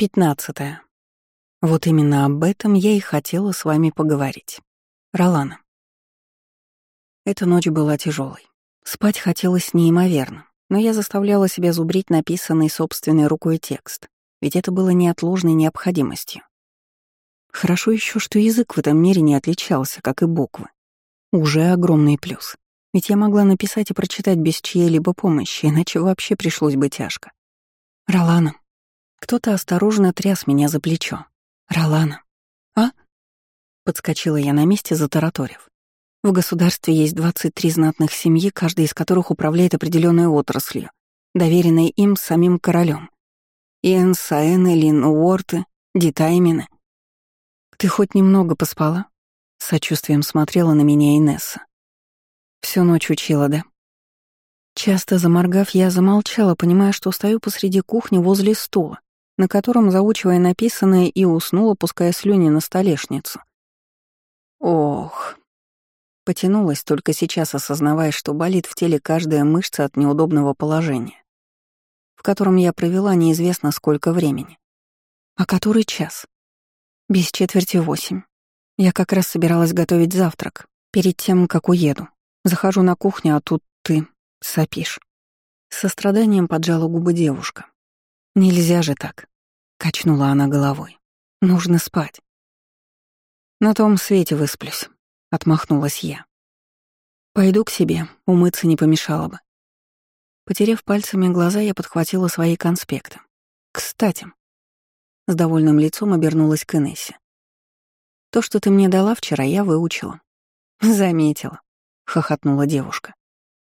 Пятнадцатое. Вот именно об этом я и хотела с вами поговорить. Ролана. Эта ночь была тяжелой. Спать хотелось неимоверно, но я заставляла себя зубрить написанный собственной рукой текст, ведь это было неотложной необходимостью. Хорошо еще, что язык в этом мире не отличался, как и буквы. Уже огромный плюс. Ведь я могла написать и прочитать без чьей-либо помощи, иначе вообще пришлось бы тяжко. «Ролана», кто-то осторожно тряс меня за плечо. «Ролана». «А?» Подскочила я на месте, затараторив. В государстве есть 23 знатных семьи, каждая из которых управляет определенной отраслью, доверенной им самим королем. Иэн, Саэн, Элин, Уорты, Дитаймины. «Ты хоть немного поспала?» Сочувствием смотрела на меня Инесса. Всю ночь учила, да? Часто заморгав, я замолчала, понимая, что стою посреди кухни возле стула, на котором, заучивая написанное, и уснула, пуская слюни на столешницу. Ох. Потянулась, только сейчас осознавая, что болит в теле каждая мышца от неудобного положения, в котором я провела неизвестно сколько времени. А который час? Без четверти восемь. Я как раз собиралась готовить завтрак, перед тем, как уеду. Захожу на кухню, а тут ты сопишь. Со страданием поджала губы девушка. «Нельзя же так», — качнула она головой. «Нужно спать». «На том свете высплюсь», — отмахнулась я. «Пойду к себе, умыться не помешало бы». Потерев пальцами глаза, я подхватила свои конспекты. «Кстати», — с довольным лицом обернулась к Инессе. «То, что ты мне дала вчера, я выучила». «Заметила», — хохотнула девушка.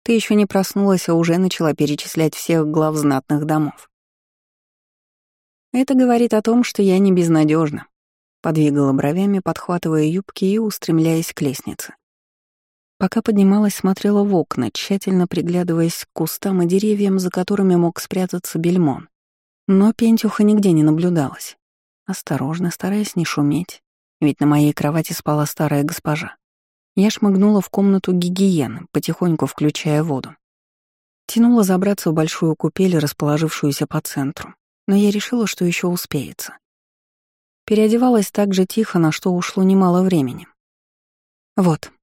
«Ты еще не проснулась, а уже начала перечислять всех глав знатных домов. Это говорит о том, что я не безнадежна. Подвигала бровями, подхватывая юбки и устремляясь к лестнице. Пока поднималась, смотрела в окна, тщательно приглядываясь к кустам и деревьям, за которыми мог спрятаться бельмон. Но пентюха нигде не наблюдалось. Осторожно, стараясь не шуметь, ведь на моей кровати спала старая госпожа. Я шмыгнула в комнату гигиены, потихоньку включая воду. Тянула забраться в большую купель, расположившуюся по центру но я решила, что еще успеется. Переодевалась так же тихо, на что ушло немало времени. Вот.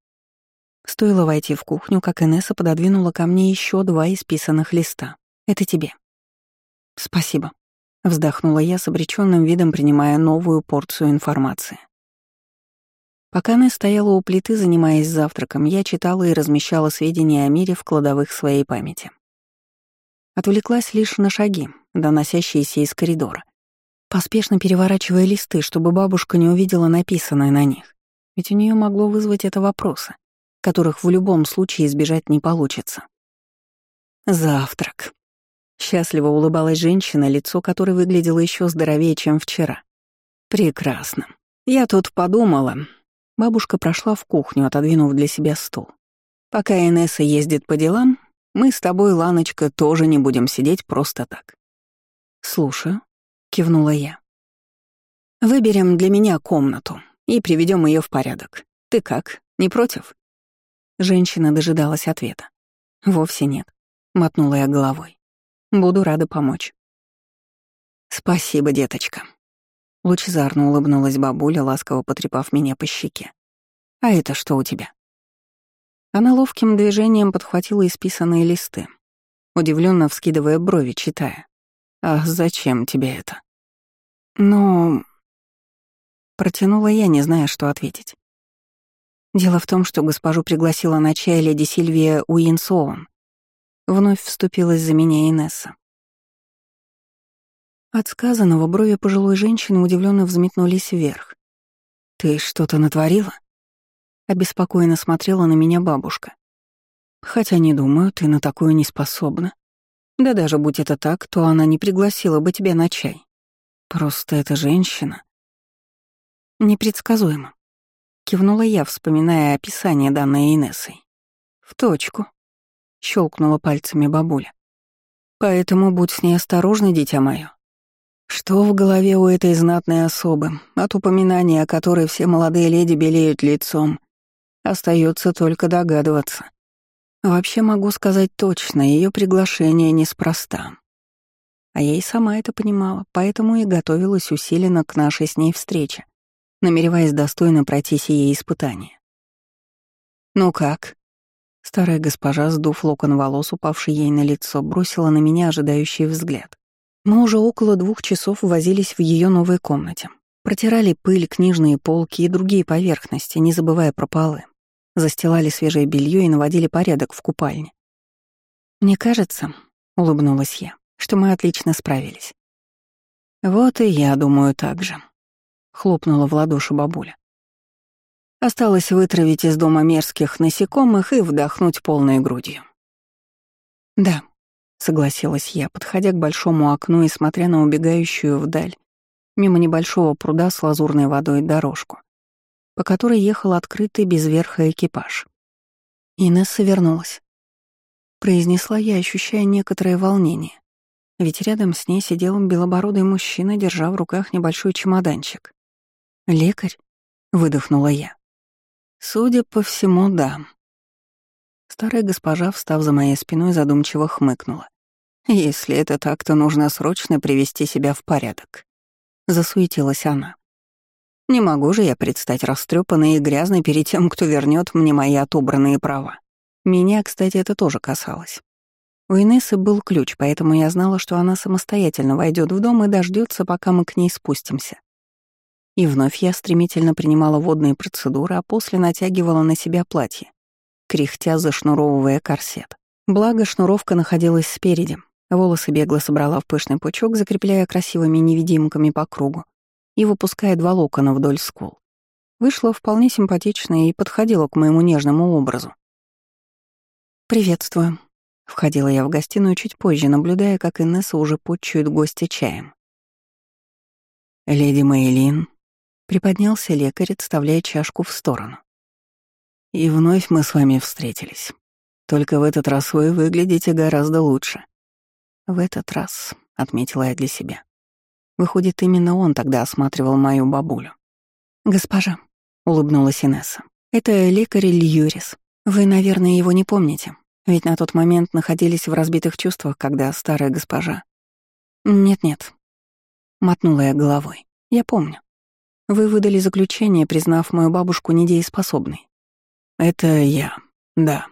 Стоило войти в кухню, как Инесса пододвинула ко мне еще два исписанных листа. Это тебе. Спасибо. Вздохнула я с обреченным видом, принимая новую порцию информации. Пока она стояла у плиты, занимаясь завтраком, я читала и размещала сведения о мире в кладовых своей памяти. Отвлеклась лишь на шаги, доносящиеся из коридора, поспешно переворачивая листы, чтобы бабушка не увидела написанное на них. Ведь у нее могло вызвать это вопросы, которых в любом случае избежать не получится. Завтрак. Счастливо улыбалась женщина, лицо которой выглядело еще здоровее, чем вчера. Прекрасно. Я тут подумала. Бабушка прошла в кухню, отодвинув для себя стул. Пока Инесса ездит по делам, мы с тобой, Ланочка, тоже не будем сидеть просто так. «Слушаю», — кивнула я. «Выберем для меня комнату и приведем ее в порядок. Ты как, не против?» Женщина дожидалась ответа. «Вовсе нет», — мотнула я головой. «Буду рада помочь». «Спасибо, деточка». Лучезарно улыбнулась бабуля, ласково потрепав меня по щеке. «А это что у тебя?» Она ловким движением подхватила исписанные листы, удивленно вскидывая брови, читая. «Ах, зачем тебе это?» «Ну...» Протянула я, не зная, что ответить. Дело в том, что госпожу пригласила на чай леди Сильвия Уинсоун. Вновь вступилась за меня Инесса. От сказанного брови пожилой женщины удивленно взметнулись вверх. «Ты что-то натворила?» Обеспокоенно смотрела на меня бабушка. «Хотя не думаю, ты на такое не способна. Да даже будь это так, то она не пригласила бы тебя на чай. Просто эта женщина... Непредсказуемо. Кивнула я, вспоминая описание, данное Инессой. В точку. Щелкнула пальцами бабуля. Поэтому будь с ней осторожна, дитя мое. Что в голове у этой знатной особы, от упоминания о которой все молодые леди белеют лицом, остается только догадываться. Вообще могу сказать точно, ее приглашение неспроста. А я и сама это понимала, поэтому и готовилась усиленно к нашей с ней встрече, намереваясь достойно пройти сие испытание. «Ну как?» Старая госпожа, сдув локон волос, упавший ей на лицо, бросила на меня ожидающий взгляд. Мы уже около двух часов возились в ее новой комнате. Протирали пыль, книжные полки и другие поверхности, не забывая про полы. Застилали свежее белье и наводили порядок в купальне. «Мне кажется», — улыбнулась я, — «что мы отлично справились». «Вот и я думаю так же», — хлопнула в ладоши бабуля. Осталось вытравить из дома мерзких насекомых и вдохнуть полной грудью. «Да», — согласилась я, подходя к большому окну и смотря на убегающую вдаль, мимо небольшого пруда с лазурной водой дорожку, по которой ехал открытый без верха экипаж. Инесса вернулась. Произнесла я, ощущая некоторое волнение, ведь рядом с ней сидел белобородый мужчина, держа в руках небольшой чемоданчик. «Лекарь?» — выдохнула я. Судя по всему, да. Старая госпожа, встав за моей спиной, задумчиво хмыкнула. Если это так, то нужно срочно привести себя в порядок. Засуетилась она. Не могу же я предстать растрепанной и грязной перед тем, кто вернет мне мои отобранные права. Меня, кстати, это тоже касалось. У Инессы был ключ, поэтому я знала, что она самостоятельно войдет в дом и дождется, пока мы к ней спустимся. И вновь я стремительно принимала водные процедуры, а после натягивала на себя платье, кряхтя зашнуровывая корсет. Благо, шнуровка находилась спереди. Волосы бегло собрала в пышный пучок, закрепляя красивыми невидимками по кругу и выпуская два локона вдоль скул. Вышло вполне симпатично и подходило к моему нежному образу. «Приветствую», — входила я в гостиную чуть позже, наблюдая, как Инесса уже подчует гостя чаем. «Леди Мейлин», Приподнялся лекарь, отставляя чашку в сторону. «И вновь мы с вами встретились. Только в этот раз вы выглядите гораздо лучше». «В этот раз», — отметила я для себя. Выходит, именно он тогда осматривал мою бабулю. «Госпожа», — улыбнулась Инесса, — «это лекарь Льюрис. Вы, наверное, его не помните, ведь на тот момент находились в разбитых чувствах, когда старая госпожа...» «Нет-нет», — мотнула я головой. «Я помню. Вы выдали заключение, признав мою бабушку недееспособной. Это я, да.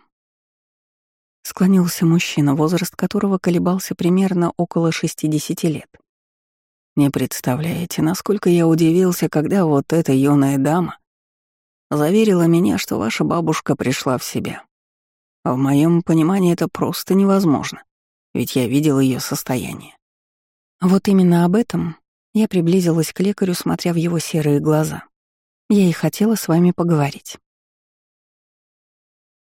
Склонился мужчина, возраст которого колебался примерно около 60 лет. Не представляете, насколько я удивился, когда вот эта юная дама заверила меня, что ваша бабушка пришла в себя. В моем понимании это просто невозможно, ведь я видел ее состояние. Вот именно об этом я приблизилась к лекарю, смотря в его серые глаза. Я и хотела с вами поговорить.